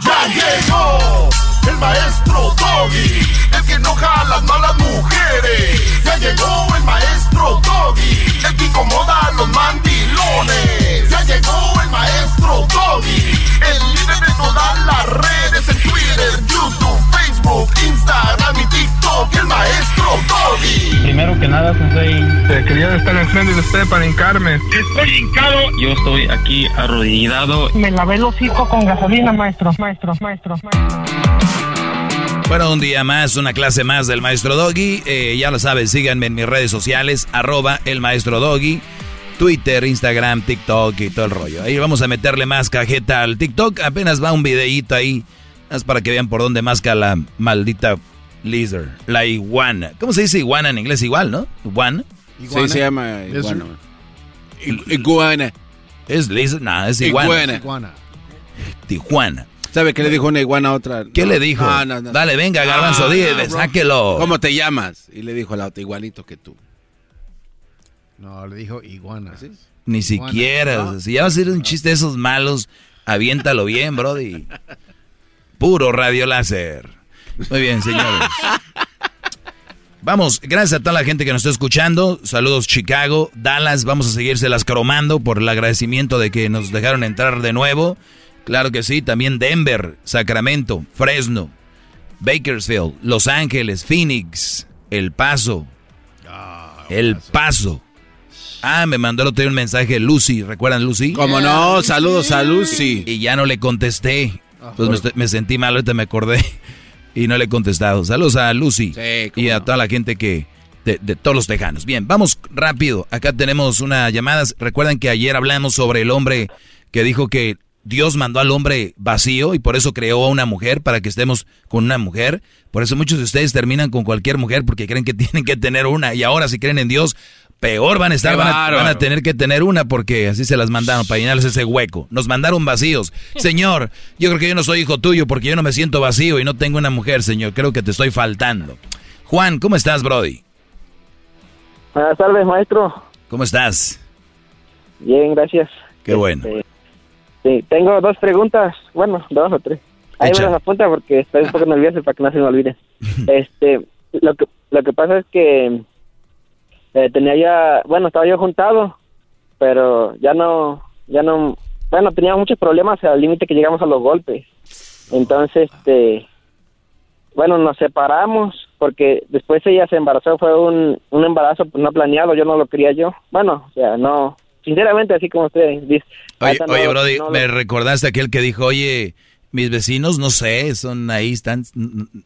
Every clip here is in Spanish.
ya llegó el maestro Doggy, el que enoja a las malas mujeres. Ya llegó el maestro Doggy, el que incomoda a los mandilones. Ya llegó el maestro Doggy, el líder de todas las redes, en Twitter, YouTube, Facebook, Instagram y TikTok, el maestro Doggy. Primero que nada, Sensei, quería estar enfrente de usted para hincarme. Estoy hincado. Yo estoy aquí arrodillado. Me lavé el hocico con gasolina, maestro, maestro, maestro, maestro. Bueno, un día más, una clase más del Maestro Doggy. Eh, ya lo sabes, síganme en mis redes sociales, arroba el Maestro Doggy. Twitter, Instagram, TikTok y todo el rollo. Ahí vamos a meterle más cajeta al TikTok. Apenas va un videíto ahí. Es para que vean por dónde masca la maldita lizard. La iguana. ¿Cómo se dice iguana en inglés? Igual, ¿no? Iguana. Sí, se llama iguana. Iguana. ¿Es lizard? No, es iguana. Iguana. Tijuana. ¿Sabe qué le dijo una iguana a otra? ¿Qué le dijo? Dale, venga, garbanzo, dile, sáquelo. ¿Cómo te llamas? Y le dijo a la otra, igualito que tú. No, le dijo iguana. Ni siquiera. Si ya va a ser un chiste de esos malos, aviéntalo bien, brody. Puro radio láser. Muy bien, señores. Vamos, gracias a toda la gente que nos está escuchando. Saludos Chicago, Dallas. Vamos a seguirse las cromando por el agradecimiento de que nos dejaron entrar de nuevo. Claro que sí, también Denver, Sacramento, Fresno, Bakersfield, Los Ángeles, Phoenix, El Paso. Ah, el Paso. Ah, me mandó el otro día un mensaje Lucy, ¿recuerdan Lucy? Como no, saludos a Lucy. Y ya no le contesté. Pues me, sentí mal, ahorita me acordé y no le he contestado. Saludos a Lucy y a toda la gente que de, de, todos los tejanos. Bien, vamos rápido. Acá tenemos una llamada. Recuerdan que ayer hablamos sobre el hombre que dijo que Dios mandó al hombre vacío y por eso creó a una mujer para que estemos con una mujer. Por eso muchos de ustedes terminan con cualquier mujer porque creen que tienen que tener una y ahora si creen en Dios, peor van a estar, van a, tener que tener una porque así se las mandaron para llenarles ese hueco. Nos mandaron vacíos. Señor, yo creo que yo no soy hijo tuyo porque yo no me siento vacío y no tengo una mujer, señor. Creo que te estoy faltando. Juan, ¿cómo estás, Brody? Buenas tardes, maestro. ¿Cómo estás? Bien, gracias. Qué bueno. Este, Sí, tengo dos preguntas, bueno, dos o tres. Ahí me las apunta porque estoy un poco nervioso para que no se me olvide. este, lo que, lo que pasa es que eh, tenía ya, bueno, estaba yo juntado, pero ya no, ya no, bueno, tenía muchos problemas al límite que llegamos a los golpes. Entonces, este, bueno, nos separamos porque después ella se embarazó, fue un, un embarazo no planeado, yo no lo quería yo. Bueno, o sea, no, sinceramente, así como usted dice. Oye, Brody, me recordaste aquel que dijo, oye, mis vecinos, no sé, son ahí, están,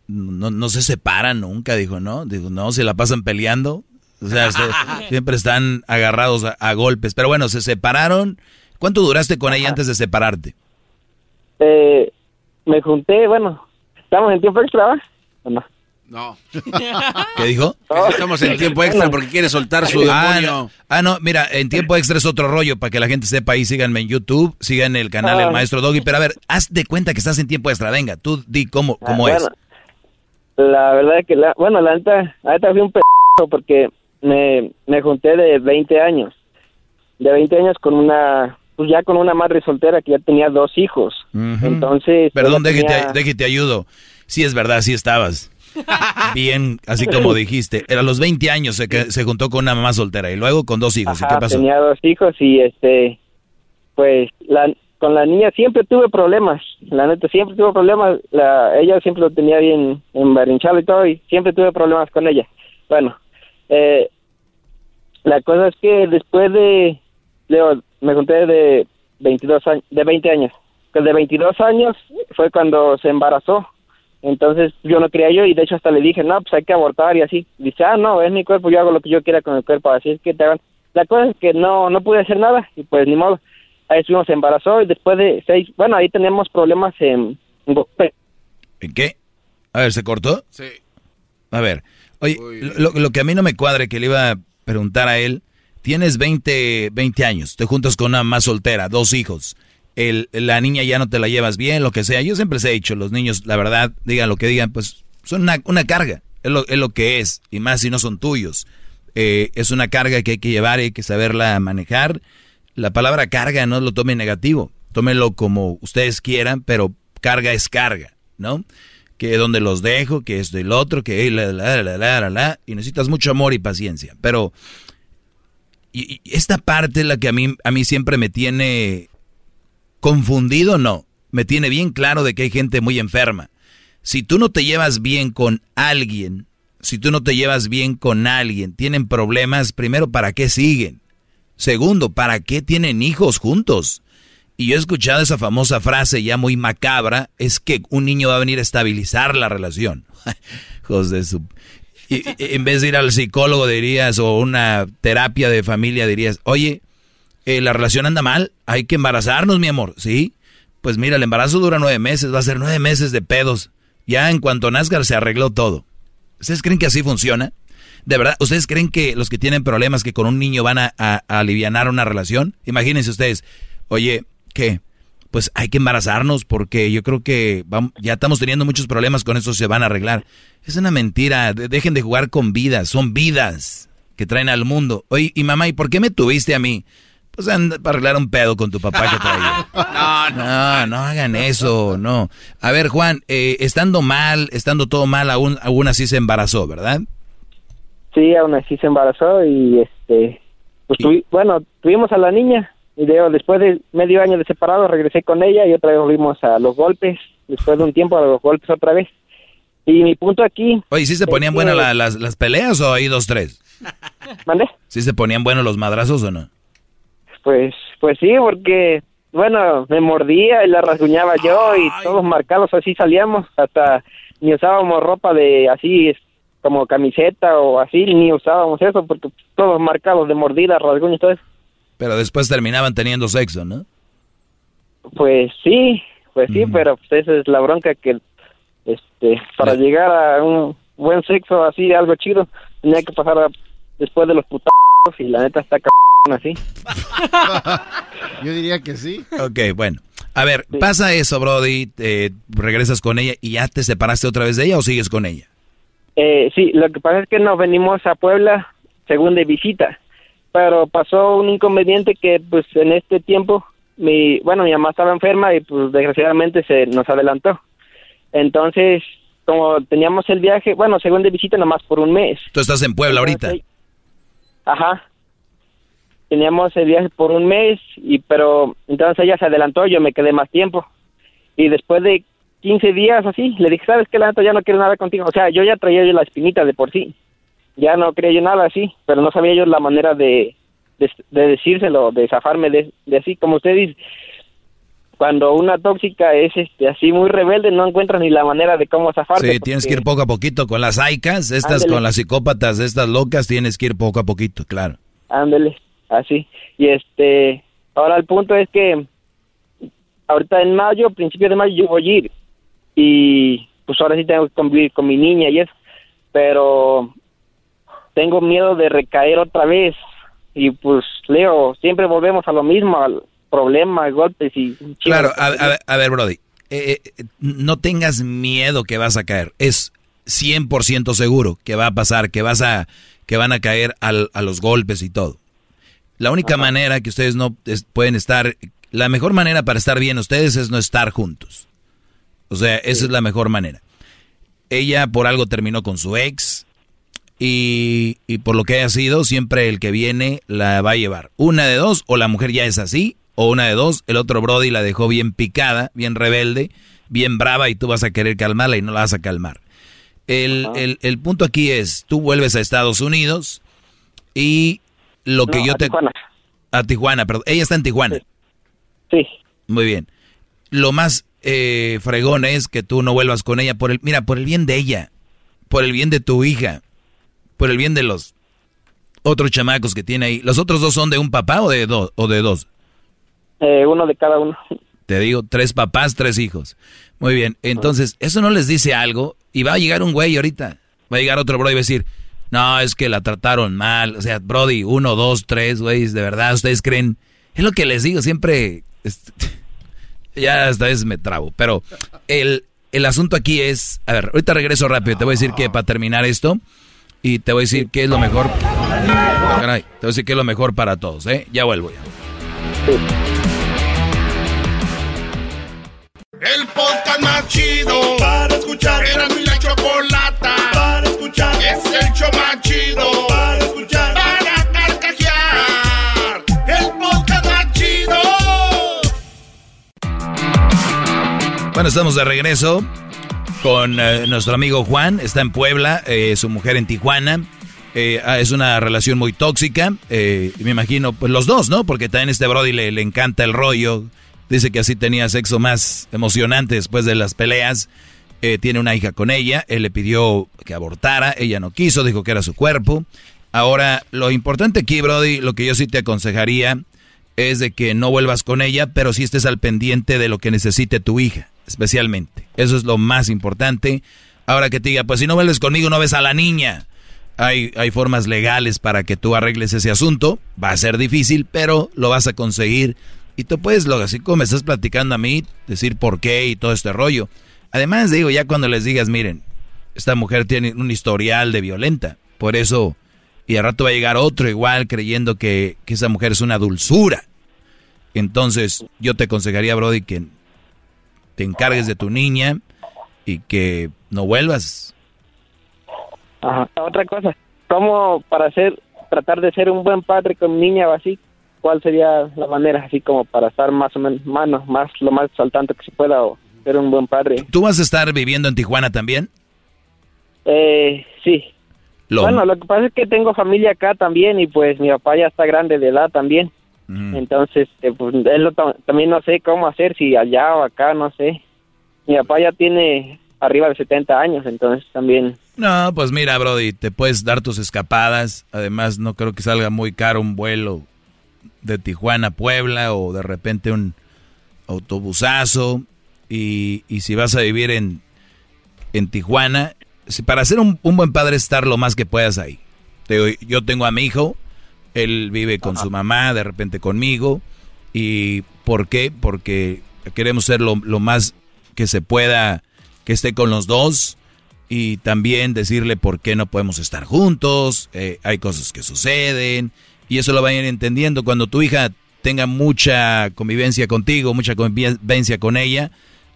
no, no se separan nunca, dijo, ¿no? Dijo, no, se la pasan peleando. O sea, siempre están agarrados a, golpes. Pero bueno, se separaron. ¿Cuánto duraste con ella antes de separarte? Eh, me junté, bueno, estamos en tiempo extra, ¿o no? No. ¿Qué dijo? estamos en tiempo extra porque quiere soltar su ah, demonio. Ah no. mira, en tiempo extra es otro rollo para que la gente sepa ahí. Síganme en YouTube, sigan el canal El ah. Maestro Doggy. Pero a ver, haz de cuenta que estás en tiempo extra. Venga, tú di cómo, ah, cómo es. La verdad es que, la, bueno, la neta, ahorita fui un p porque me, me junté de 20 años. De 20 años con una, pues ya con una madre soltera que ya tenía dos hijos. Entonces. Perdón, déjate, te ayudo. Sí, es verdad, sí estabas. Bien, así como dijiste. Era a los 20 años se, se juntó con una mamá soltera y luego con dos hijos. ¿Y qué pasó? Tenía dos hijos y este, pues la, con la niña siempre tuve problemas. La neta, siempre tuve problemas. La, ella siempre lo tenía bien embarinchado y todo y siempre tuve problemas con ella. Bueno, eh, la cosa es que después de, Leo, me junté de 22 años, de 20 años. Que de 22 años fue cuando se embarazó entonces yo no quería yo y de hecho hasta le dije, no, pues hay que abortar y así. Dice, ah, no, es mi cuerpo, yo hago lo que yo quiera con el cuerpo, así es que te hagan. La cosa es que no, no pude hacer nada y pues ni modo. Ahí estuvimos, se embarazó y después de seis, bueno, ahí tenemos problemas en... ¿En qué? A ver, ¿se cortó? Sí. A ver, oye, lo, lo, que a mí no me cuadre que le iba a preguntar a él, tienes 20, 20 años, te juntas con una más soltera, dos hijos el, la niña ya no te la llevas bien, lo que sea. Yo siempre se he dicho, los niños, la verdad, digan lo que digan, pues son una, una carga, es lo, es lo, que es, y más si no son tuyos. Eh, es una carga que hay que llevar y hay que saberla manejar. La palabra carga no lo tome negativo, tómelo como ustedes quieran, pero carga es carga, ¿no? Que donde los dejo, que es del otro, que la, la, la, la, la, y necesitas mucho amor y paciencia. Pero y, esta parte es la que a mí, a mí siempre me tiene confundido, no, me tiene bien claro de que hay gente muy enferma. Si tú no te llevas bien con alguien, si tú no te llevas bien con alguien, tienen problemas, primero, ¿para qué siguen? Segundo, ¿para qué tienen hijos juntos? Y yo he escuchado esa famosa frase ya muy macabra, es que un niño va a venir a estabilizar la relación. José. Y, en vez de ir al psicólogo dirías, o una terapia de familia dirías, oye, eh, la relación anda mal, hay que embarazarnos, mi amor, ¿sí? Pues mira, el embarazo dura nueve meses, va a ser nueve meses de pedos. Ya en cuanto nazca se arregló todo. ¿Ustedes creen que así funciona? ¿De verdad? ¿Ustedes creen que los que tienen problemas que con un niño van a, a, aliviar una relación? Imagínense ustedes, oye, ¿qué? Pues hay que embarazarnos porque yo creo que ya estamos teniendo muchos problemas con eso, se van a arreglar. Es una mentira, dejen de jugar con vidas, son vidas que traen al mundo. Oye, y mamá, ¿y por qué me tuviste a mí? Pues anda para arreglar un pedo con tu papá que traía. no, no, no hagan eso, no. A ver, Juan, eh, estando mal, estando todo mal, aún, aún así se embarazó, ¿verdad? Sí, aún así se embarazó y este, pues bueno, tuvimos a la niña y después de medio año de separado regresé con ella y otra vez volvimos a los golpes, después de un tiempo a los golpes otra vez. Y mi punto aquí... Oye, ¿sí se ponían buenas las, las peleas o ahí dos, tres? ¿Mande? ¿Sí se ponían buenos los madrazos o no? Pues, pues sí, porque, bueno, me mordía y la rasguñaba yo y todos marcados así salíamos, hasta ni usábamos ropa de así como camiseta o así, ni usábamos eso porque todos marcados de mordida, rasguños y todo eso. Pero después terminaban teniendo sexo, ¿no? Pues sí, pues sí, pero pues esa es la bronca que, este, para llegar a un buen sexo así, algo chido, tenía que pasar después de los putazos y la neta está así. Yo diría que sí. Ok, bueno. A ver, pasa eso, Brody, regresas con ella y ya te separaste otra vez de ella o sigues con ella? Eh, sí, lo que pasa es que nos venimos a Puebla según de visita, pero pasó un inconveniente que pues en este tiempo, mi, bueno, mi mamá estaba enferma y pues desgraciadamente se nos adelantó. Entonces, como teníamos el viaje, bueno, según de visita nomás por un mes. ¿Tú estás en Puebla ahorita? Ajá teníamos el viaje por un mes, y pero entonces ella se adelantó, yo me quedé más tiempo. Y después de 15 días así, le dije, ¿sabes qué, Lanto? Ya no quiero nada contigo. O sea, yo ya traía yo la espinita de por sí. Ya no quería yo nada así, pero no sabía yo la manera de, de, decírselo, de zafarme de, así. Como usted dice, cuando una tóxica es este así muy rebelde, no encuentra ni la manera de cómo zafarse. Sí, tienes que ir poco a poquito. Con las aicas, estas, con las psicópatas, estas locas, tienes que ir poco a poquito, claro. Ándele así. Y este, ahora el punto es que ahorita en mayo, principio de mayo, yo voy a ir. Y pues ahora sí tengo que convivir con mi niña y eso. Pero tengo miedo de recaer otra vez. Y pues, Leo, siempre volvemos a lo mismo, al problema, golpes y... Claro, a, ver, Brody, eh, eh, no tengas miedo que vas a caer. Es 100% seguro que va a pasar, que vas a que van a caer al, a los golpes y todo. La única manera que ustedes no pueden estar, la mejor manera para estar bien ustedes es no estar juntos. O sea, esa es la mejor manera. Ella por algo terminó con su ex y, y por lo que haya sido, siempre el que viene la va a llevar. Una de dos, o la mujer ya es así, o una de dos, el otro Brody la dejó bien picada, bien rebelde, bien brava y tú vas a querer calmarla y no la vas a calmar. El, el, el punto aquí es, tú vuelves a Estados Unidos y lo que yo a te... Tijuana. A Tijuana, perdón. Ella está en Tijuana. Sí. Muy bien. Lo más eh, fregón es que tú no vuelvas con ella por el... Mira, por el bien de ella, por el bien de tu hija, por el bien de los otros chamacos que tiene ahí. ¿Los otros dos son de un papá o de dos? O de dos? Eh, uno de cada uno. Te digo, tres papás, tres hijos. Muy bien, entonces, ¿eso no les dice algo? Y va a llegar un güey ahorita. Va a llegar otro bro y va a decir, no, es que la trataron mal. O sea, Brody, uno, dos, tres, güey, de verdad, ustedes creen. Es lo que les digo, siempre. ya esta vez me trabo. Pero el, el asunto aquí es. A ver, ahorita regreso rápido. Te voy a decir que para terminar esto. Y te voy a decir qué es lo mejor. caray, te voy a decir qué es lo mejor para todos, ¿eh? Ya vuelvo ya. El podcast más chido. Para escuchar. Era mi la chocolata. Para escuchar. Es el show más chido. Para escuchar. Para carcajear. El podcast más chido. Bueno, estamos de regreso con eh, nuestro amigo Juan. Está en Puebla, eh, su mujer en Tijuana. Eh, ah, es una relación muy tóxica. me imagino, pues los dos, ¿no? Porque también este Brody le, le encanta el rollo. Dice que así tenía sexo más emocionante después de las peleas. tiene una hija con ella. Él le pidió que abortara. Ella no quiso, dijo que era su cuerpo. Ahora, lo importante aquí, Brody, lo que yo sí te aconsejaría es de que no vuelvas con ella, pero sí estés al pendiente de lo que necesite tu hija especialmente. Eso es lo más importante. Ahora que te diga, pues si no vuelves conmigo, no ves a la niña. Hay, hay formas legales para que tú arregles ese asunto. Va a ser difícil, pero lo vas a conseguir. Y tú puedes, lo, así como me estás platicando a mí, decir por qué y todo este rollo. Además, digo, ya cuando les digas, miren, esta mujer tiene un historial de violenta. Por eso, y al rato va a llegar otro igual creyendo que, que esa mujer es una dulzura. Entonces, yo te aconsejaría, Brody, que te encargues de tu niña y que no vuelvas. Ajá. Otra cosa, ¿cómo para hacer, tratar de ser un buen padre con niña o así? ¿Cuál sería la manera así como para estar más o menos, mano, más lo más saltante que se pueda o ser un buen padre? ¿Tú vas a estar viviendo en Tijuana también? Eh, sí. Bueno, lo que pasa es que tengo familia acá también y pues mi papá ya está grande de edad también. Entonces, eh, pues, él también no sé cómo hacer, si allá o acá, no sé. Mi papá ya tiene arriba de 70 años, entonces también... No, pues mira, Brody, te puedes dar tus escapadas. Además, no creo que salga muy caro un vuelo de Tijuana a Puebla o de repente un autobusazo. Y, y si vas a vivir en, en Tijuana, para ser un, un, buen padre, estar lo más que puedas ahí. Yo tengo a mi hijo, él vive con su mamá, de repente conmigo. ¿Y por qué? Porque queremos ser lo, más que se pueda, que esté con los dos. Y también decirle por qué no podemos estar juntos. Eh, hay cosas que suceden. Y eso lo vayan entendiendo. Cuando tu hija tenga mucha convivencia contigo, mucha convivencia con ella,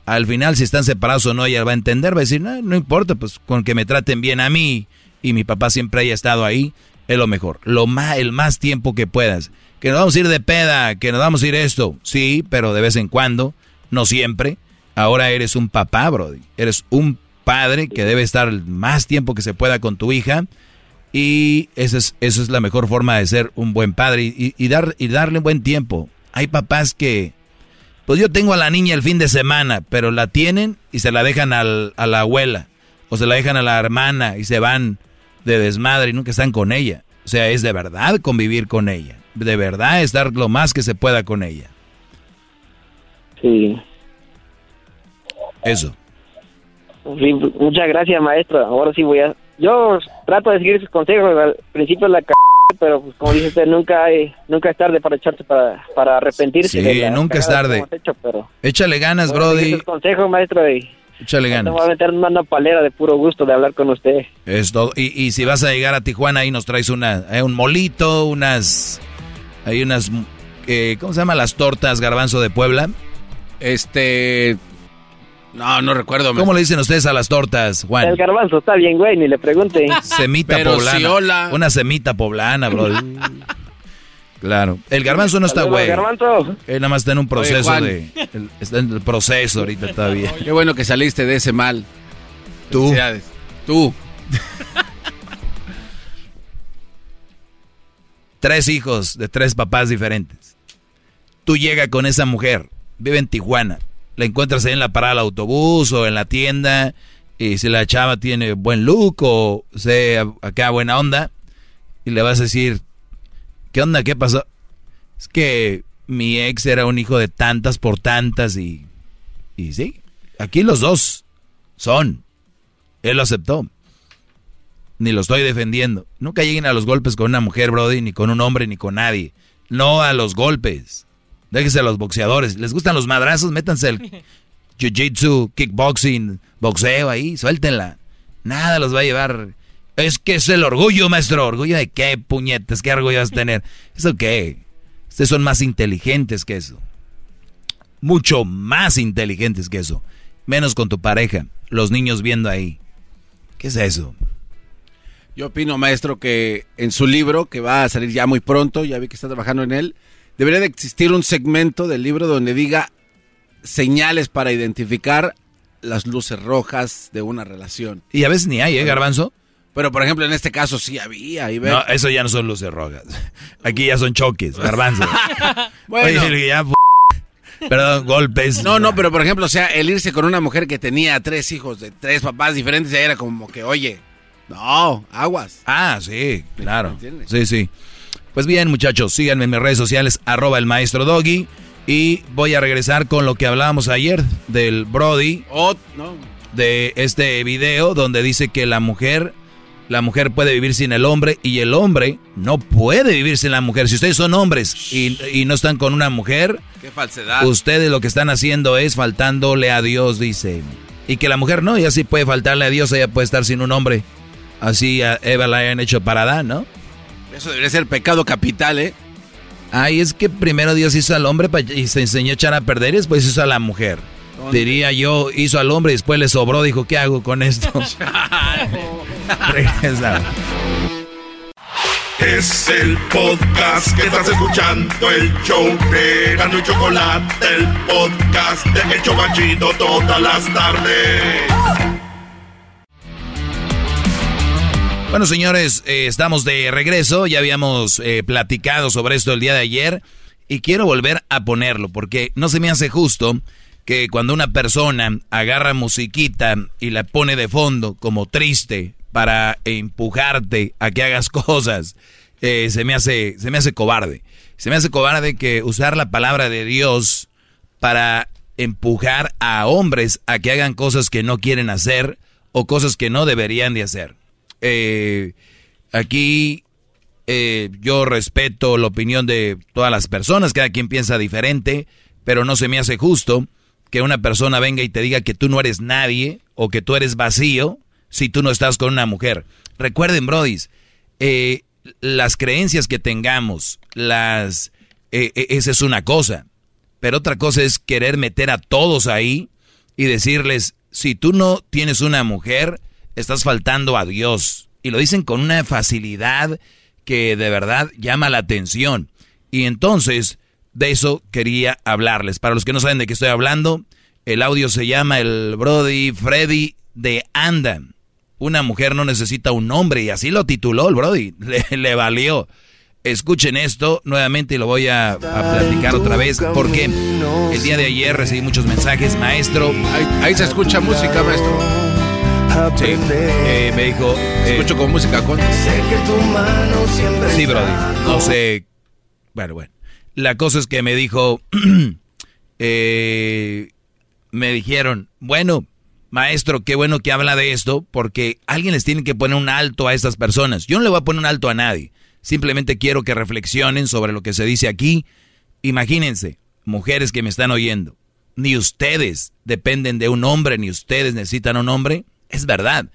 al final si están separados o no, ella va a entender, va a decir, no, no importa, pues con que me traten bien a mí y mi papá siempre haya estado ahí, es lo mejor. Lo más, el más tiempo que puedas. Que nos vamos a ir de peda, que nos vamos a ir esto. Sí, pero de vez en cuando, no siempre. Ahora eres un papá, Brody. Eres un padre que debe estar el más tiempo que se pueda con tu hija. Y esa es, es la mejor forma de ser un buen padre y, dar, y darle buen tiempo. Hay papás que, pues yo tengo a la niña el fin de semana, pero la tienen y se la dejan al, a la abuela o se la dejan a la hermana y se van de desmadre y nunca están con ella. O sea, es de verdad convivir con ella. De verdad estar lo más que se pueda con ella. Sí. Eso. muchas gracias, maestro. Ahora sí voy a... Yo trato de seguir sus consejos. Al principio la. Pero pues, como dice usted, nunca, hay, nunca es tarde para echarse para, para arrepentirse. Sí, nunca es tarde. Échale ganas, Brody. Consejo, maestro. Y Échale ganas. Te voy a meter una palera de puro gusto de hablar con usted. Es todo. Y, y si vas a llegar a Tijuana, ahí nos traes una, eh, un molito, unas. Hay unas. Eh, ¿Cómo se llama? Las tortas garbanzo de Puebla. Este. No, no recuerdo. ¿Cómo le dicen ustedes a las tortas, Juan? El garbanzo está bien, güey, ni le pregunte. Semita poblana. Una semita poblana, bro. Claro. El garbanzo no está güey. Él nada más está en un proceso de. está en el proceso ahorita todavía. Qué bueno que saliste de ese mal. Tú. Tú. tres hijos de tres papás diferentes. Tú llegas con esa mujer, vive en Tijuana, la encuentras en la parada del autobús o en la tienda, y si la chava tiene buen look o sea acá buena onda, y le vas a decir, ¿Qué onda? ¿Qué pasó? Es que mi ex era un hijo de tantas por tantas y... Y sí, aquí los dos son. Él lo aceptó. Ni lo estoy defendiendo. Nunca lleguen a los golpes con una mujer, Brody, ni con un hombre, ni con nadie. No a los golpes. Déjense a los boxeadores. ¿Les gustan los madrazos? Métanse el jiu-jitsu, kickboxing, boxeo ahí, suéltenla. Nada los va a llevar es que es el orgullo, maestro. ¿Orgullo de qué, puñetes? ¿Qué orgullo vas a tener? ¿Eso qué? Ustedes son más inteligentes que eso. Mucho más inteligentes que eso. menos con tu pareja, los niños viendo ahí. ¿Qué es eso? Yo opino, maestro, que en su libro, que va a salir ya muy pronto, ya vi que está trabajando en él, debería de existir un segmento del libro donde diga señales para identificar las luces rojas de una relación. Y a veces ni hay, ¿eh, Garbanzo? Pero, por ejemplo, en este caso sí había. Y No, eso ya no son luces rojas. Aquí ya son choques, Garbanzo. bueno. Oye, ya, Perdón, golpes. No, no, pero por ejemplo, o sea, el irse con una mujer que tenía tres hijos de tres papás diferentes, ya era como que, oye, no, aguas. Ah, sí, claro. Sí, sí. Pues bien, muchachos, síganme en mis redes sociales, arroba el maestro Doggy. Y voy a regresar con lo que hablábamos ayer del Brody. Oh, no. De este video donde dice que la mujer, la mujer puede vivir sin el hombre y el hombre no puede vivir sin la mujer. Si ustedes son hombres y, y no están con una mujer, qué falsedad. Ustedes lo que están haciendo es faltándole a Dios, dice. Y que la mujer no, ella sí puede faltarle a Dios, ella puede estar sin un hombre. Así a Eva la hayan hecho para Adán, ¿no? Eso debería ser pecado capital, ¿eh? Ay, es que primero Dios hizo al hombre y se enseñó a echar a perder y después hizo a la mujer. Diría yo, hizo al hombre y después le sobró, dijo, ¿qué hago con esto? es el podcast que estás escuchando, el show de Gano y Chocolate, el podcast de El Chocachito todas las tardes. Bueno, señores, eh, estamos de regreso. Ya habíamos eh, platicado sobre esto el día de ayer y quiero volver a ponerlo porque no se me hace justo que cuando una persona agarra musiquita y la pone de fondo como triste para empujarte a que hagas cosas, eh, se me hace se me hace cobarde. Se me hace cobarde que usar la palabra de Dios para empujar a hombres a que hagan cosas que no quieren hacer o cosas que no deberían de hacer. Eh, aquí eh, yo respeto la opinión de todas las personas, cada quien piensa diferente, pero no se me hace justo que una persona venga y te diga que tú no eres nadie o que tú eres vacío si tú no estás con una mujer. Recuerden, brodis, eh, las creencias que tengamos, las, esa es una cosa, pero otra cosa es querer meter a todos ahí y decirles, si tú no tienes una mujer, estás faltando a Dios. Y lo dicen con una facilidad que de verdad llama la atención. Y entonces, de eso quería hablarles. Para los que no saben de qué estoy hablando, el audio se llama el Brody Freddy de Anda. Una mujer no necesita un hombre y así lo tituló el Brody. Le, valió. Escuchen esto nuevamente y lo voy a, platicar otra vez porque el día de ayer recibí muchos mensajes, maestro. ahí se escucha música, maestro. Sí, eh, me dijo. Eh, Escucho con música con. Sí, Brody. No sé. Bueno, bueno. La cosa es que me dijo. eh, me dijeron, bueno, maestro, qué bueno que habla de esto, porque alguien les tiene que poner un alto a estas personas. Yo no le voy a poner un alto a nadie. Simplemente quiero que reflexionen sobre lo que se dice aquí. Imagínense, mujeres que me están oyendo. Ni ustedes dependen de un hombre, ni ustedes necesitan un hombre. Es verdad.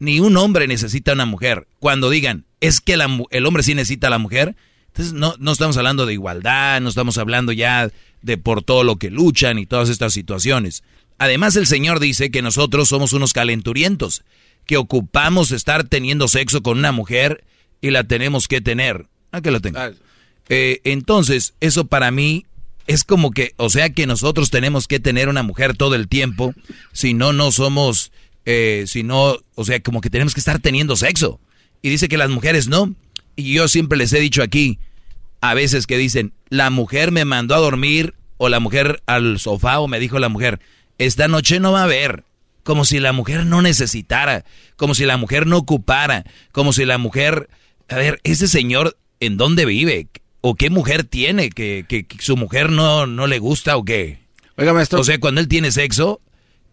Ni un hombre necesita una mujer. Cuando digan, es que el hombre sí necesita a la mujer, entonces no, no estamos hablando de igualdad, no estamos hablando ya de por todo lo que luchan y todas estas situaciones. Además, el Señor dice que nosotros somos unos calenturientos, que ocupamos estar teniendo sexo con una mujer y la tenemos que tener. ¿A qué lo tengo? Eh, entonces, eso para mí es como que, o sea que nosotros tenemos que tener una mujer todo el tiempo, si no, no somos eh, sino, o sea, como que tenemos que estar teniendo sexo. Y dice que las mujeres no. Y yo siempre les he dicho aquí, a veces que dicen, la mujer me mandó a dormir o la mujer al sofá o me dijo la mujer, esta noche no va a haber. Como si la mujer no necesitara, como si la mujer no ocupara, como si la mujer... A ver, ese señor, ¿en dónde vive? ¿O qué mujer tiene? ¿Que, que, su mujer no, no le gusta o qué? Oiga, maestro. O sea, cuando él tiene sexo,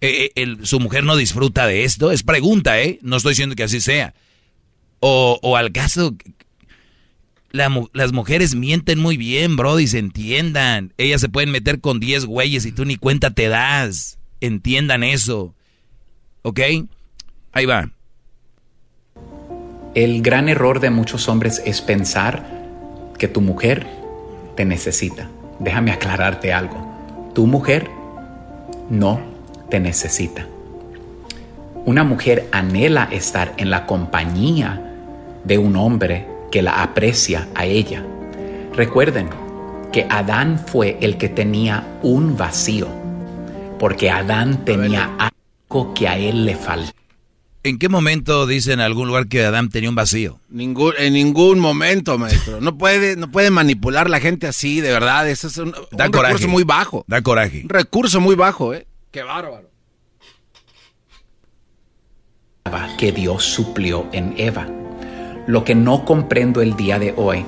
eh, eh, su mujer no disfruta de esto? Es pregunta, ¿eh? No estoy diciendo que así sea. O, o al caso, las mujeres mienten muy bien, bro, y se entiendan. Ellas se pueden meter con 10 güeyes y tú ni cuenta te das. Entiendan eso. ¿Ok? Ahí va. El gran error de muchos hombres es pensar que tu mujer te necesita. Déjame aclararte algo. Tu mujer no te necesita. Una mujer anhela estar en la compañía de un hombre que la aprecia a ella. Recuerden que Adán fue el que tenía un vacío, porque Adán tenía algo que a él le faltaba. ¿En qué momento dice en algún lugar que Adán tenía un vacío? Ningún, en ningún momento, maestro. No puede, no puede manipular la gente así, de verdad. Eso es un, Da un coraje. recurso muy bajo. Da coraje. Un recurso muy bajo, ¿eh? Qué bárbaro. que Dios suplió en Eva. Lo que no comprendo el día de hoy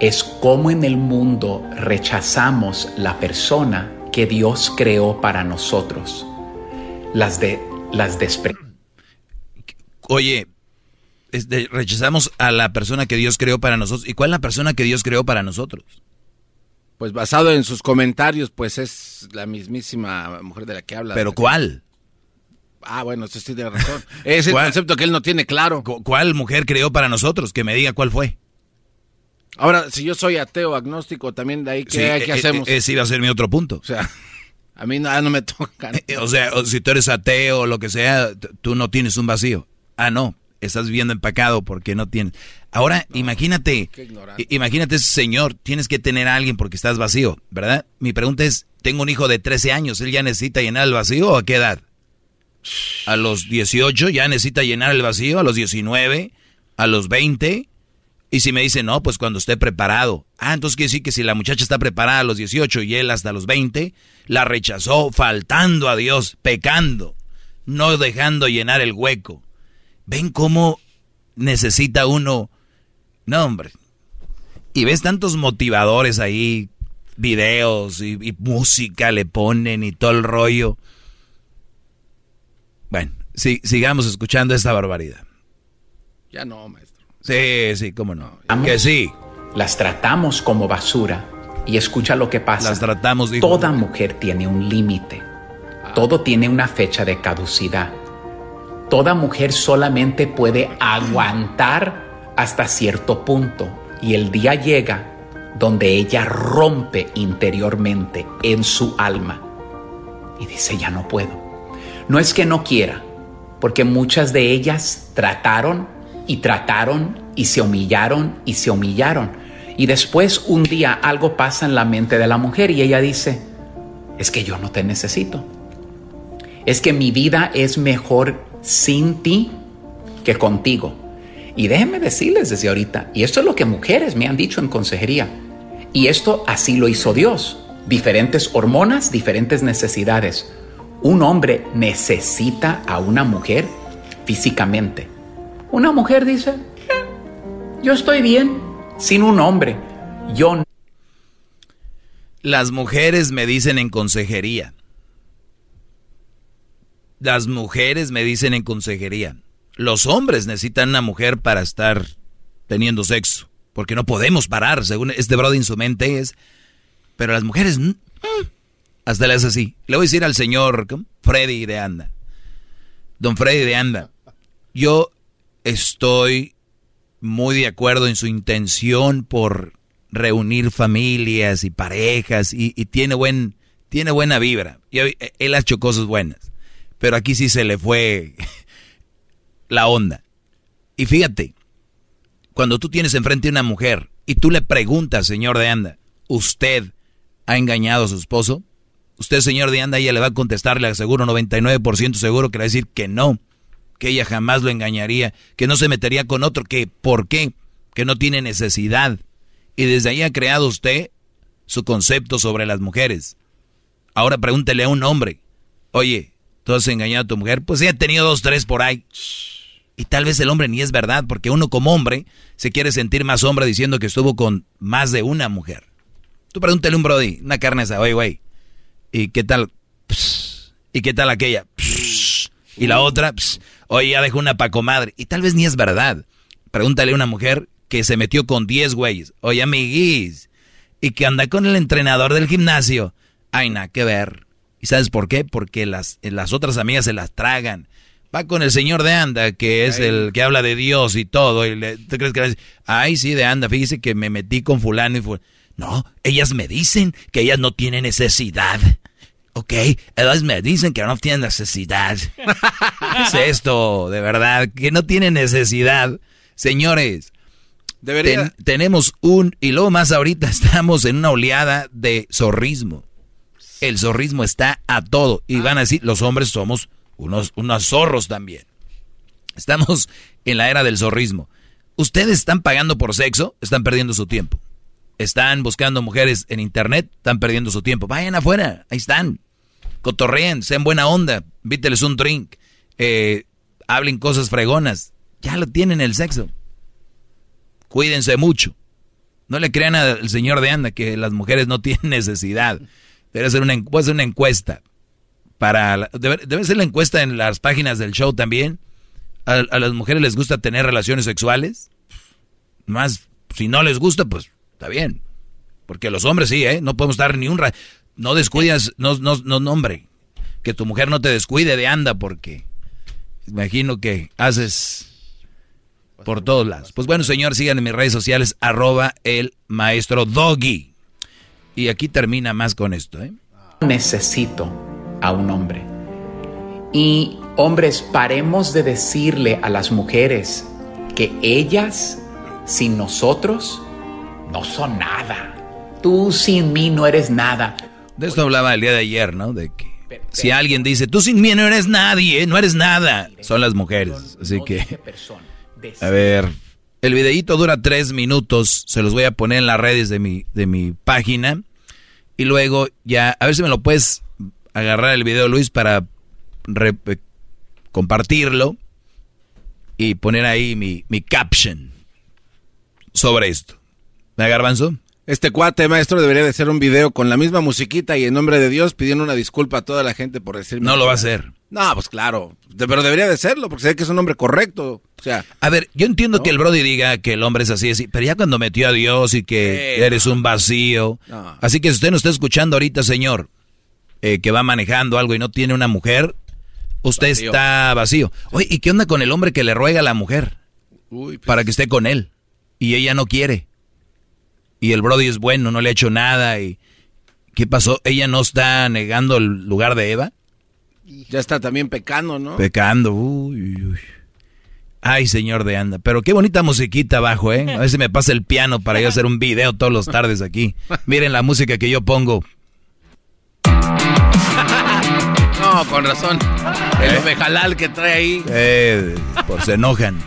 es cómo en el mundo rechazamos la persona que Dios creó para nosotros. Las de las despre Oye, este, rechazamos a la persona que Dios creó para nosotros. ¿Y cuál es la persona que Dios creó para nosotros? Pues basado en sus comentarios, pues es la mismísima mujer de la que habla. ¿Pero cuál? Ah, bueno, eso sí tiene razón. Es el ¿Cuál? concepto que él no tiene claro. ¿Cu- ¿Cuál mujer creó para nosotros? Que me diga cuál fue. Ahora, si yo soy ateo, agnóstico, también de ahí, ¿qué, Sí, hay- qué eh, hacemos? eh, Ese iba a ser mi otro punto. O sea, a mí nada no me toca. O sea, si tú eres ateo o lo que sea, tú no tienes un vacío. Ah, no, estás viviendo en pecado porque no tienes. Ahora, imagínate, imagínate ese señor, tienes que tener a alguien porque estás vacío, ¿verdad? Mi pregunta es, tengo un hijo de 13 años, ¿él ya necesita llenar el vacío o a qué edad? A los 18 ya necesita llenar el vacío, a los 19, a los 20. Y si me dice, no, pues cuando esté preparado. Ah, entonces quiere decir que si la muchacha está preparada a los 18 y él hasta los 20, la rechazó faltando a Dios, pecando, no dejando llenar el hueco. ¿Ven cómo necesita uno? No, hombre. Y ves tantos motivadores ahí, videos y, y música le ponen y todo el rollo. Bueno, sí, sigamos escuchando esta barbaridad. Ya no, maestro. Sí, sí, cómo no. Vamos. Que sí. las tratamos como basura y escucha lo que pasa. Las tratamos, dijo. Toda mujer tiene un límite. Todo tiene una fecha de caducidad. Toda mujer solamente puede aguantar hasta cierto punto y el día llega donde ella rompe interiormente en su alma y dice ya no puedo. No es que no quiera, porque muchas de ellas trataron y trataron y se humillaron y se humillaron. Y después un día algo pasa en la mente de la mujer y ella dice, es que yo no te necesito. Es que mi vida es mejor sin ti que contigo. Y déjenme decirles desde ahorita, y esto es lo que mujeres me han dicho en consejería, y esto así lo hizo Dios. Diferentes hormonas, diferentes necesidades. Un hombre necesita a una mujer físicamente. Una mujer dice, "Eh, yo estoy bien sin un hombre. Yo Las mujeres me dicen en consejería. Las mujeres me dicen en consejería. Los hombres necesitan una mujer para estar teniendo sexo. Porque no podemos parar, según este brother en su mente es. Pero las mujeres... mm, mm, Hasta le hace así. Le voy a decir al señor. Freddy de Anda. Don Freddy de Anda. Yo estoy muy de acuerdo en su intención por reunir familias y parejas y, y tiene buen tiene buena vibra. Y hoy- él ha hecho cosas buenas. Pero aquí sí se le fue la onda. Y fíjate, cuando tú tienes enfrente a una mujer y tú le preguntas, señor de Anda, ¿usted ha engañado a su esposo? Usted, señor de Anda, ella le va a contestar, le aseguro 99% seguro que le va a decir que no, que ella jamás lo engañaría, que no se metería con otro, que ¿por qué? Que no tiene necesidad. Y desde ahí ha creado usted su concepto sobre las mujeres. Ahora pregúntele a un hombre, oye, ¿tú has engañado a tu mujer? Pues ella ha tenido dos, tres por ahí. Y tal vez el hombre ni es verdad, porque uno como hombre se quiere sentir más hombre diciendo que estuvo con más de una mujer. Tú pregúntale a un brody, una carne esa, oye, güey, ¿y qué tal? Pss, ¿Y qué tal aquella? Pss, y la otra, pss, oye, ya dejó una pa' comadre. Y tal vez ni es verdad. Pregúntale a una mujer que se metió con 10 güeyes. Oye, amiguis, y que anda con el entrenador del gimnasio. Ay, nada que ver. ¿Y sabes por qué? Porque las, las otras amigas se las tragan. Va con el señor de Anda, que es el que habla de Dios y todo. Y le, ¿Tú crees que le dice, ay, sí, de Anda, fíjese que me metí con fulano y fulano? No, ellas me dicen que ellas no tienen necesidad. Ok, entonces me dicen que no tienen necesidad. ¿Qué es esto? De verdad, que no tienen necesidad. Señores, tenemos un, y luego más ahorita estamos en una oleada de zorrismo. El zorrismo está a todo. Y van a decir, los hombres somos unos, unos zorros también. Estamos en la era del zorrismo. Ustedes están pagando por sexo, están perdiendo su tiempo. Están buscando mujeres en internet, están perdiendo su tiempo. Vayan afuera, ahí están. Cotorreen, sean buena onda, víteles un drink, eh, hablen cosas fregonas. Ya lo tienen el sexo. Cuídense mucho. No le crean al señor de Anda que las mujeres no tienen necesidad. Debe ser una, una encuesta. Para debe, ser la encuesta en las páginas del show también. A, las mujeres les gusta tener relaciones sexuales. Más, si no les gusta, pues está bien. Porque los hombres sí, ¿eh? No podemos estar ni un... Ra no descuidas, no, no, no, hombre. Que tu mujer no te descuide de anda porque imagino que haces por todos lados. Pues bueno, señor, sigan en mis redes sociales, arroba el maestro Doggy. Y aquí termina más con esto, ¿eh? Necesito a un hombre. Y hombres, paremos de decirle a las mujeres que ellas, sin nosotros, no son nada. Tú sin mí no eres nada. De esto hablaba el día de ayer, ¿no? De que si alguien dice, tú sin mí no eres nadie, no eres nada, son las mujeres. Así que, a ver, el videíto dura tres minutos, se los voy a poner en las redes de mi, de mi página. Y luego ya, a ver si me lo puedes agarrar el video, Luis, para compartirlo y poner ahí mi, mi caption sobre esto. ¿Me? Este cuate, maestro, debería de ser un video con la misma musiquita y en nombre de Dios pidiendo una disculpa a toda la gente por decirme. No lo va a hacer. No, pues claro. Pero debería de serlo, porque sé que es un hombre correcto. O sea. A ver, yo entiendo que el Brody diga que el hombre es así, así, pero ya cuando metió a Dios y que eres un vacío. Así que si usted no está escuchando ahorita, señor, eh, que va manejando algo y no tiene una mujer, usted está vacío. Oye, ¿y qué onda con el hombre que le ruega a la mujer? Uy, pues Para que esté con él. Y ella no quiere y el Brody es bueno, no le ha hecho nada y ¿qué pasó? ¿Ella no está negando el lugar de Eva? Ya está también pecando, ¿no? Pecando, uy, uy. Ay, señor de anda, pero qué bonita musiquita abajo, ¿eh? A ver si me pasa el piano para yo hacer un video todos los tardes aquí. Miren la música que yo pongo. No, con razón. El ¿Eh? que trae ahí. Eh, pues se enojan.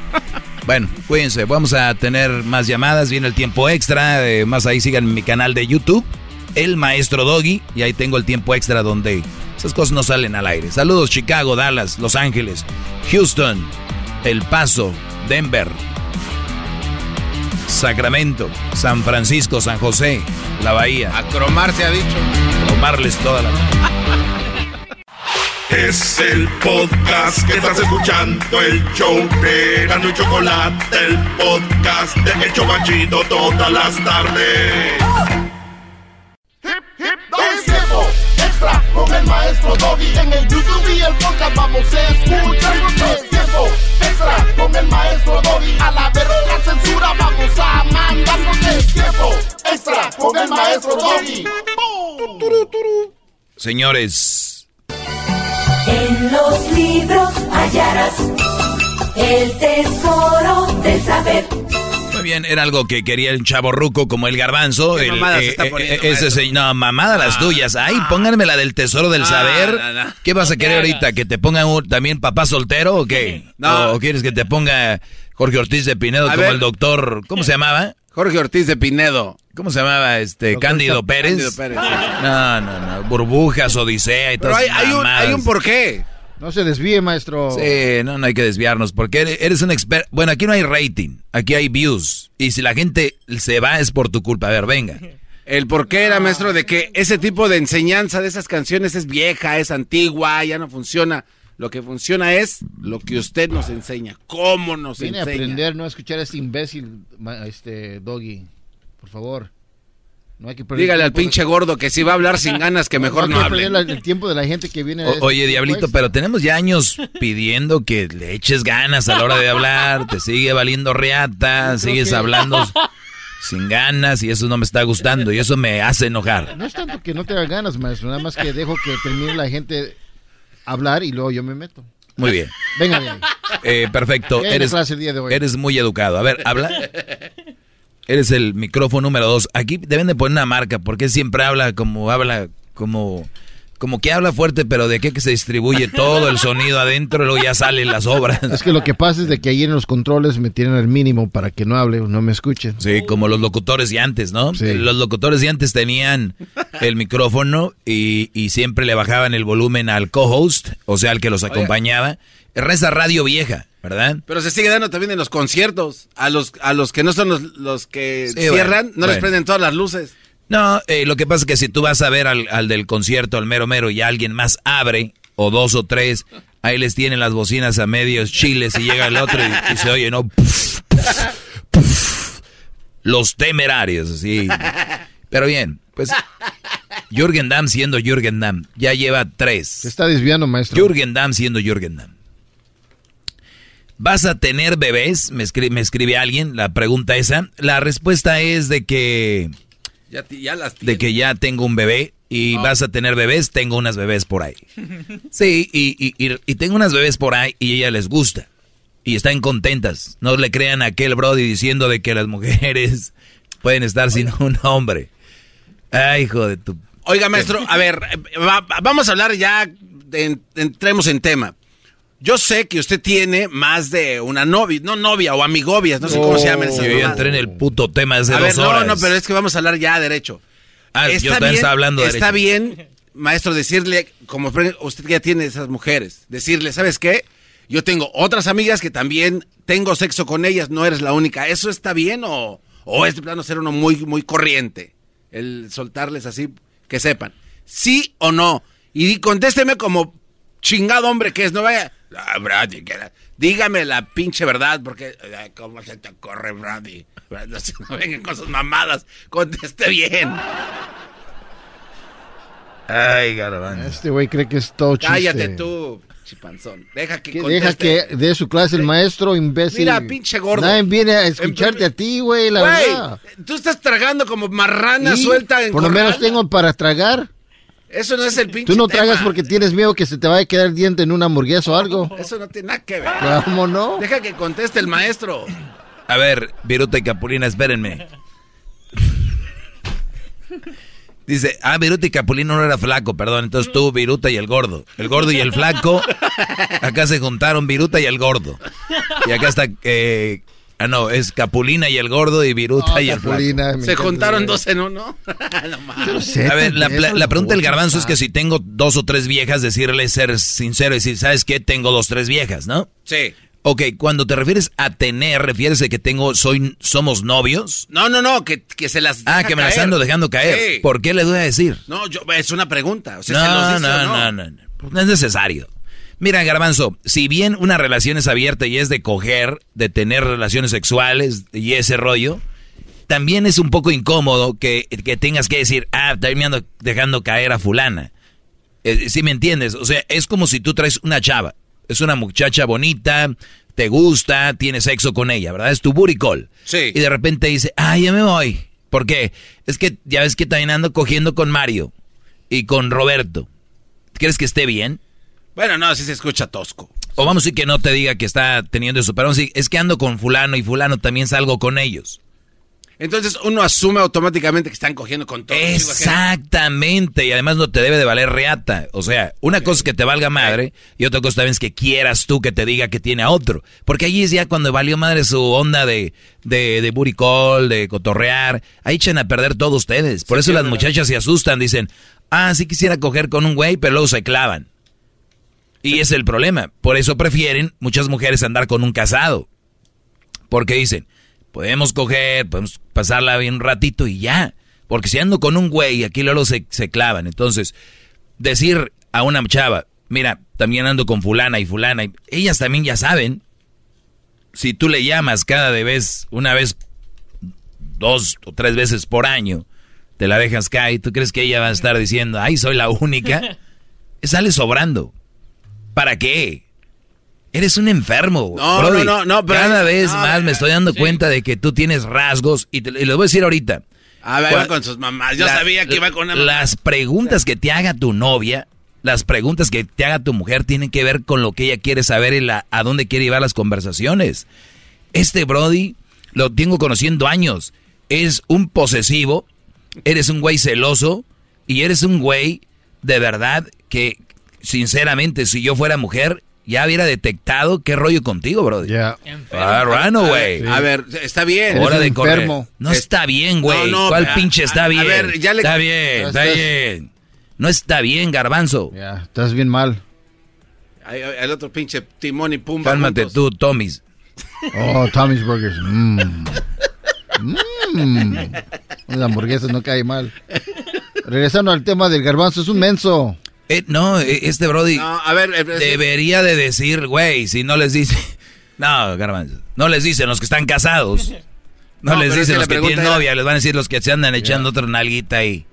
Bueno, cuídense, vamos a tener más llamadas, viene el tiempo extra, eh, más ahí sigan mi canal de YouTube, El Maestro Doggy, y ahí tengo el tiempo extra donde esas cosas no salen al aire. Saludos Chicago, Dallas, Los Ángeles, Houston, El Paso, Denver, Sacramento, San Francisco, San José, La Bahía. A cromar se ha dicho. Cromarles toda la... Es el podcast que estás escuchando, el show de Gano y Chocolate, el podcast de Hecho Banchito todas las tardes. Hip, hip, es tiempo extra con el maestro Doggy. En el YouTube y el podcast vamos a escuchar. Es tiempo extra con el maestro Doggy. A la verga la censura vamos a mandar. Es tiempo extra con el maestro Doggy. Señores en los libros hallarás el tesoro del saber. Muy bien, era algo que quería el chavo ruco como el garbanzo. El, eh, eh, ese no, mamada las ah. tuyas. Ay, ah. pónganme la del tesoro del ah, saber. ¿Qué vas a querer ahorita? ¿Que te pongan también papá soltero o qué? No. ¿O quieres que te ponga Jorge Ortiz de Pinedo como el doctor? ¿Cómo se llamaba? Jorge Ortiz de Pinedo. ¿Cómo se llamaba este? Cándido Pérez. Cándido Pérez. No, no, no. Burbujas, Odisea y todo Pero hay, un, hay un porqué. No se desvíe, maestro. Sí, no, no hay que desviarnos, porque eres un experto. Bueno, aquí no hay rating, aquí hay views. Y si la gente se va es por tu culpa. A ver, venga. El porqué era, maestro, de que ese tipo de enseñanza de esas canciones es vieja, es antigua, ya no funciona. Lo que funciona es lo que usted nos enseña. ¿Cómo nos Viene enseña? a aprender, no a escuchar a este imbécil, este Doggy. Por favor. No hay que Dígale al pinche gordo que si va a hablar sin ganas, que mejor no, hable. el tiempo de la gente que viene. oye, Diablito, pero tenemos ya años pidiendo que le eches ganas a la hora de hablar. Te sigue valiendo reata, sigues hablando. sin ganas y eso no me está gustando y eso me hace enojar. No es tanto que no tenga ganas, maestro, nada más que dejo que termine la gente hablar y luego yo me meto. Muy bien. Venga bien. Eh, perfecto. ¿Qué hay en Eres, clase el día de hoy? eres muy educado. A ver, habla. Eres el micrófono número dos. Aquí deben de poner una marca porque siempre habla como habla como como que habla fuerte, pero de qué que se distribuye todo el sonido adentro y luego ya salen las obras. Es que lo que pasa es de que ahí en los controles me tienen al mínimo para que no hable o no me escuchen. Sí, como los locutores de antes, ¿no? Sí. Los locutores de antes tenían el micrófono y, y siempre le bajaban el volumen al co-host, o sea, al que los acompañaba. Reza radio vieja, ¿verdad? Pero se sigue dando también en los conciertos. A los, a los que no son los, los que Sí, cierran, bueno, no les prenden todas las luces. No, eh, lo que pasa es que si tú vas a ver al, al del concierto, al mero mero, y alguien más abre, o dos o tres, ahí les tienen las bocinas a medios chiles y llega el otro y, y se oye, ¿no? Los temerarios, así. Pero bien, pues Jürgen Damm siendo Jürgen Damm, ya lleva tres. Se está desviando, maestro. Jürgen Damm siendo Jürgen Damm. ¿Vas a tener bebés? Me escribe, me escribe alguien la pregunta esa. La respuesta es de que Ya, ti- ya las de que ya tengo un bebé y vas a tener bebés, tengo unas bebés por ahí. Sí, y, y- y- y tengo unas bebés por ahí y a ella les gusta. Y están contentas. No le crean a aquel Brody diciendo de que las mujeres pueden estar sin un hombre. Ay, hijo de tu... Oiga, maestro, a ver, va- va- vamos a hablar ya, de- entremos en tema. Yo sé que usted tiene más de una novia, no novia o amigobias, no sé cómo se llaman esas Yo ya entré en el puto tema hace A dos ver, no, horas. no, pero es que vamos a hablar ya derecho. Ah, yo también estaba hablando Está derecho. bien, maestro, decirle, como usted ya tiene esas mujeres, decirle, ¿sabes qué? Yo tengo otras amigas que también tengo sexo con ellas, no eres la única. ¿Eso está bien o, o es de plano ser uno muy, muy corriente? El soltarles así, que sepan. ¿Sí o no? Y contésteme como chingado hombre que es, no vaya... Ah, era- dígame la pinche verdad, porque... ay, ¿Cómo se te ocurre, Brady? No, se- no vengan con sus mamadas, conteste bien. Ay, garbanzo. Este güey cree que es todo chiste. Cállate tú, chipanzón. Deja que deja que dé su clase el maestro, imbécil. Mira, pinche gordo. Nadie viene a escucharte a ti, güey, la Güey, verdad. tú estás tragando como marrana Y suelta en Por lo corral. menos tengo para tragar. Eso no es el pinche Tú no tema. tragas porque tienes miedo que se te vaya a quedar el diente en una hamburguesa o algo. Eso no tiene nada que ver. ¿Cómo no? Deja que conteste el maestro. A ver, Viruta y Capulina, espérenme. Dice, ah, Viruta y Capulina no era flaco, perdón. Entonces tú, Viruta y el gordo. El gordo y el flaco. Acá se juntaron Viruta y el gordo. Y acá está, eh, ah, no, es Capulina y el gordo y Viruta No, y el. Capulina, me Se juntaron dos en uno. no mames. sé, A ver, la, eso la- no la pregunta del garbanzo es que si tengo dos o tres viejas, decirle ser sincero y decir, ¿sabes qué? Tengo dos, tres viejas, ¿no? Sí. Ok, cuando te refieres a tener, refieres a que tengo, soy, somos novios. No, no, no, que, que se las Ah, deja que me las ando dejando caer. Sí. ¿Por qué le voy a decir? No, yo, es una pregunta. O sea, ¿se No, los no, dice o no, no, no. Pues no es necesario. Mira, Garbanzo, si bien una relación es abierta y es de coger, de tener relaciones sexuales y ese rollo, también es un poco incómodo que, que tengas que decir, ah, estoy me ando dejando caer a fulana. Eh, ¿Sí me entiendes? O sea, es como si tú traes una chava. Es una muchacha bonita, te gusta, tienes sexo con ella, ¿verdad? Es tu call. Sí. Y de repente dice, ah, ya me voy. ¿Por qué? Es que ya ves que también ando cogiendo con Mario y con Roberto. ¿Crees que esté bien? Bueno, no, sí se escucha tosco. O vamos a decir que no te diga que está teniendo eso, pero vamos a decir, es que ando con fulano y fulano también salgo con ellos. Entonces uno asume automáticamente que están cogiendo con todo. Exactamente, y además no te debe de valer reata. O sea, una cosa es que te valga madre y otra cosa también es que quieras tú que te diga que tiene a otro. Porque ahí es ya cuando valió madre su onda de, de, call, de cotorrear. Ahí echan a perder todos ustedes. Por eso las muchachas se asustan, dicen, ah, sí quisiera coger con un güey, pero luego se clavan. Y es el problema. Por eso prefieren muchas mujeres andar con un casado. Porque dicen, podemos coger, podemos pasarla bien un ratito y ya. Porque si ando con un güey, aquí luego se, se clavan. Entonces, decir a una chava, mira, también ando con fulana y fulana, y ellas también ya saben. Si tú le llamas cada de vez, una vez, dos o tres veces por año, te la dejas caer, ¿tú crees que ella va a estar diciendo, ay, soy la única? Sale sobrando. ¿Para qué? Eres un enfermo. No, Brody. no, no, no, pero- Cada vez no, más me estoy dando sí. cuenta de que tú tienes rasgos y, te, y les voy a decir ahorita. A ver, Cua- iba con sus mamás. Yo la- sabía que iba con una mamá. Las preguntas que te haga tu novia, las preguntas que te haga tu mujer tienen que ver con lo que ella quiere saber y la, a dónde quiere llevar las conversaciones. Este Brody lo tengo conociendo años. Es un posesivo, eres un güey celoso y eres un güey de verdad que, sinceramente, si yo fuera mujer, ya hubiera detectado qué rollo contigo, Brody. Ya. Parrano, güey. A ver, está bien. Hora de correr. enfermo. No está bien, güey. No, no, ¿Cuál a- pinche a- está a bien? ver, ya le- Está bien, está estás- bien. No está bien, garbanzo. Ya, estás bien mal. El otro pinche Timón y Pumba. Cálmate juntos. tú, Tommy's. Oh, Tommy's Burgers. Mmm. Mmm. Las hamburguesas no cae mal. Regresando al tema del garbanzo, es un menso. Eh, no, eh, este Brody No, a ver. eh, eh, debería de decir, güey, si no les dice... No, garbanzo. No les dicen los que están casados. No, No, les dicen los la que tienen era- novia. Les van a decir los que se andan echando otra nalguita ahí.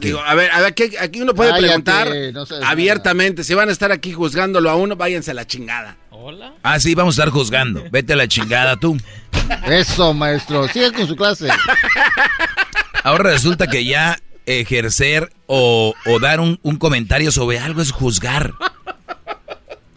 Digo, a ver, a ver, aquí, aquí uno puede preguntar no abiertamente. Si van a estar aquí juzgándolo a uno, váyanse a la chingada. Ah, sí, vamos a estar juzgando. Vete a la chingada tú. Eso, maestro. Sigue con su clase. Ahora resulta que ya ejercer o, o dar un, un comentario sobre algo es juzgar.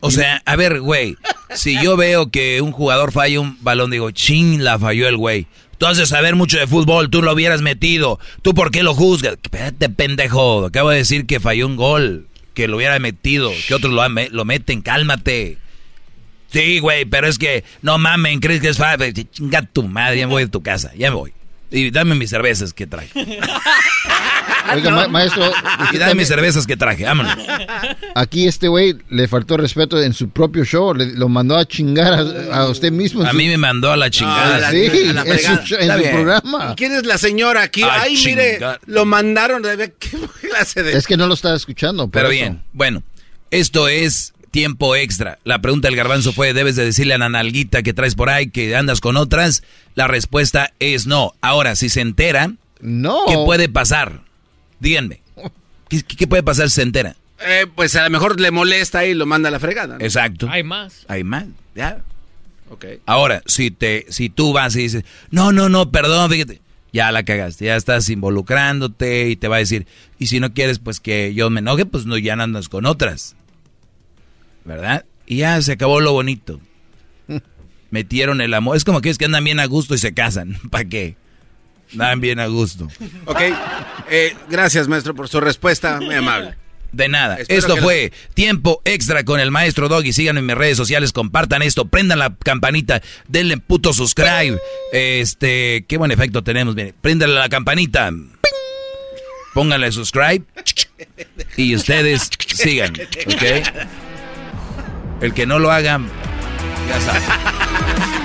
O sea, a ver, güey, si yo veo que un jugador falla un balón, digo, ching, la falló el güey. Tú has de saber mucho de fútbol, tú lo hubieras metido. ¿Tú por qué lo juzgas? Espérate, pendejo. Acabo de decir que falló un gol, que lo hubiera metido, que otros lo, lo meten, cálmate. Sí, güey, pero es que no mamen, crees que es fácil. Chinga tu madre, ya me voy de tu casa, ya me voy. Y dame mis cervezas que traje. Oiga, ma- maestro. Y dame mis cervezas que traje, vámonos. Aquí este güey le faltó respeto en su propio show. Le, lo mandó a chingar a, a usted mismo. A su- mí me mandó a la Ah, chingada. la- Sí, a la en su, en programa. ¿Quién es la señora aquí? Ah, Ay, mire, lo mandaron. de- ¿Qué clase de.? Es que no lo estaba escuchando. Pero eso. bien, bueno, esto es tiempo extra. La pregunta del garbanzo fue, ¿debes de decirle a la nalguita que traes por ahí que andas con otras? La respuesta es no. Ahora, si se entera, No. ¿qué puede pasar? Díganme. ¿Qué, qué puede pasar si se entera? Eh, pues a lo mejor le molesta y lo manda a la fregada. ¿no? Exacto. Hay más. Hay más, ya. Ok. Ahora, si te, si tú vas y dices, no, no, no, perdón, fíjate, ya la cagaste, ya estás involucrándote y te va a decir, y si no quieres, pues que yo me enoje, pues no, ya no andas con otras. ¿Verdad? Y ya se acabó lo bonito. Metieron el amor. Es como aquellos que andan bien a gusto y se casan. ¿Para qué? Andan bien a gusto. Ok. Eh, gracias, maestro, por su respuesta. Muy amable. De nada. Espero esto que fue tiempo extra con el maestro Doggy. Síganme en mis redes sociales, compartan esto, prendan la campanita, denle puto subscribe. Este, qué buen efecto tenemos, miren. Prendan la campanita. Pónganle subscribe. Y ustedes sigan, ¿ok? El que no lo haga, ya sabe.